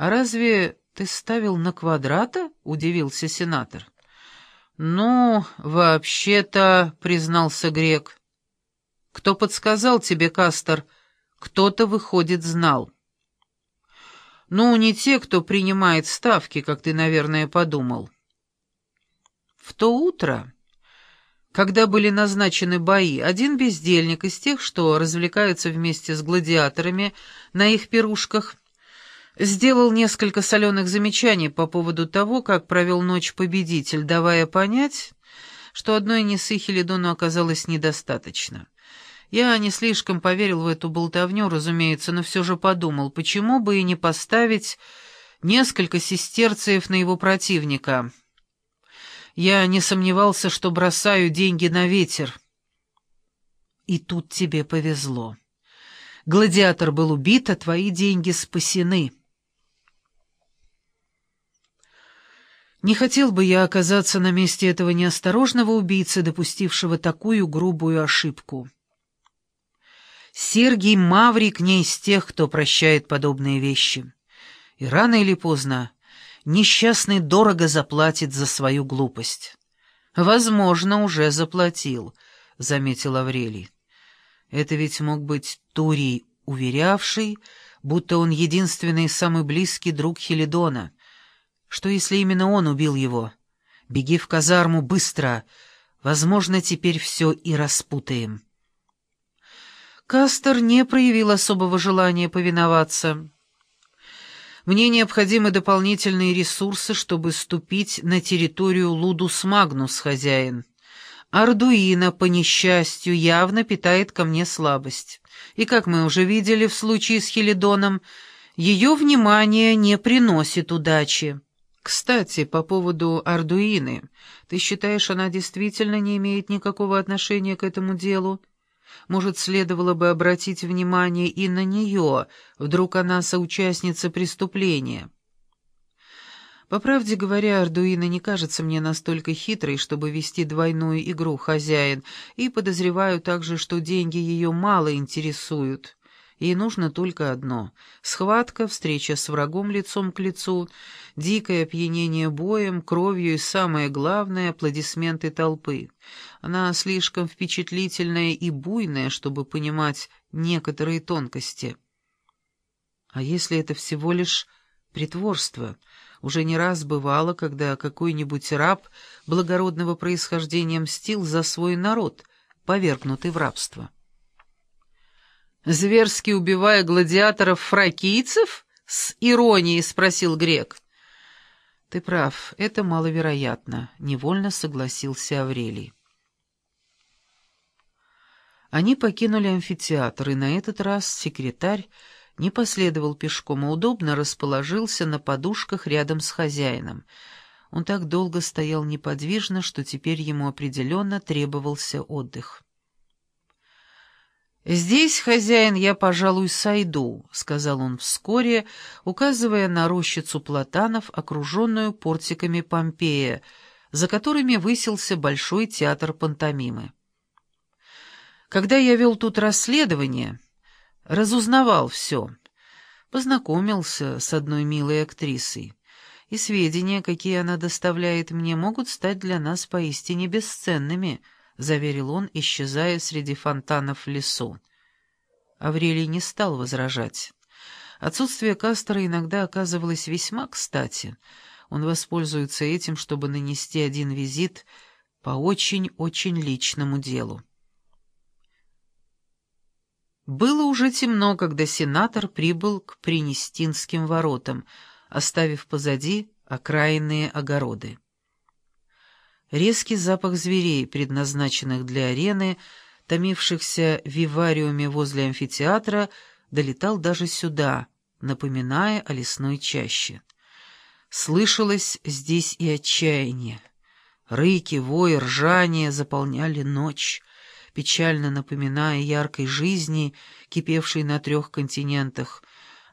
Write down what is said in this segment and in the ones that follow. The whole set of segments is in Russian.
«А разве ты ставил на квадрата?» — удивился сенатор. «Ну, вообще-то», — признался грек. «Кто подсказал тебе, Кастер? Кто-то, выходит, знал». «Ну, не те, кто принимает ставки, как ты, наверное, подумал». В то утро, когда были назначены бои, один бездельник из тех, что развлекаются вместе с гладиаторами на их пирушках, сделал несколько соленых замечаний по поводу того, как провел ночь победитель, давая понять, что одной несы Хелидону оказалось недостаточно. Я не слишком поверил в эту болтовню, разумеется, но все же подумал, почему бы и не поставить несколько сестерцев на его противника. Я не сомневался, что бросаю деньги на ветер. И тут тебе повезло. Гладиатор был убит, а твои деньги спасены. Не хотел бы я оказаться на месте этого неосторожного убийцы, допустившего такую грубую ошибку. Сергий Маврик не из тех, кто прощает подобные вещи. И рано или поздно несчастный дорого заплатит за свою глупость. «Возможно, уже заплатил», — заметил Аврелий. «Это ведь мог быть Турий, уверявший, будто он единственный и самый близкий друг Хелидона» Что, если именно он убил его? Беги в казарму быстро. Возможно, теперь все и распутаем. Кастер не проявил особого желания повиноваться. Мне необходимы дополнительные ресурсы, чтобы ступить на территорию Лудус Магнус, хозяин. Ардуина, по несчастью, явно питает ко мне слабость. И, как мы уже видели в случае с Хелидоном, ее внимание не приносит удачи. Кстати, по поводу Ардуины. Ты считаешь, она действительно не имеет никакого отношения к этому делу? Может, следовало бы обратить внимание и на нее, вдруг она соучастница преступления? По правде говоря, Ардуина не кажется мне настолько хитрой, чтобы вести двойную игру хозяин, и подозреваю также, что деньги ее мало интересуют. Ей нужно только одно — схватка, встреча с врагом лицом к лицу, дикое опьянение боем, кровью и, самое главное, аплодисменты толпы. Она слишком впечатлительная и буйная, чтобы понимать некоторые тонкости. А если это всего лишь притворство? Уже не раз бывало, когда какой-нибудь раб благородного происхождения мстил за свой народ, повергнутый в рабство зверски убивая гладиаторов-фракийцев?» — с иронией спросил грек. «Ты прав, это маловероятно», — невольно согласился Аврелий. Они покинули амфитеатр, и на этот раз секретарь не последовал пешком, а удобно расположился на подушках рядом с хозяином. Он так долго стоял неподвижно, что теперь ему определенно требовался отдых. «Здесь, хозяин, я, пожалуй, сойду», — сказал он вскоре, указывая на рощицу платанов, окруженную портиками Помпея, за которыми высился Большой театр пантомимы. Когда я вел тут расследование, разузнавал все, познакомился с одной милой актрисой, и сведения, какие она доставляет мне, могут стать для нас поистине бесценными —— заверил он, исчезая среди фонтанов в лесу. Аврелий не стал возражать. Отсутствие Кастера иногда оказывалось весьма кстати. Он воспользуется этим, чтобы нанести один визит по очень-очень личному делу. Было уже темно, когда сенатор прибыл к Принестинским воротам, оставив позади окраинные огороды. Резкий запах зверей, предназначенных для арены, томившихся в вивариуме возле амфитеатра, долетал даже сюда, напоминая о лесной чаще. Слышалось здесь и отчаяние. Рыки, вой, ржание заполняли ночь, печально напоминая яркой жизни, кипевшей на трех континентах,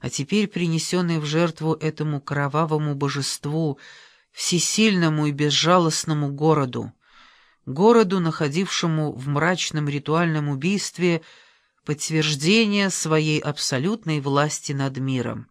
а теперь принесенной в жертву этому кровавому божеству — всесильному и безжалостному городу, городу, находившему в мрачном ритуальном убийстве подтверждение своей абсолютной власти над миром.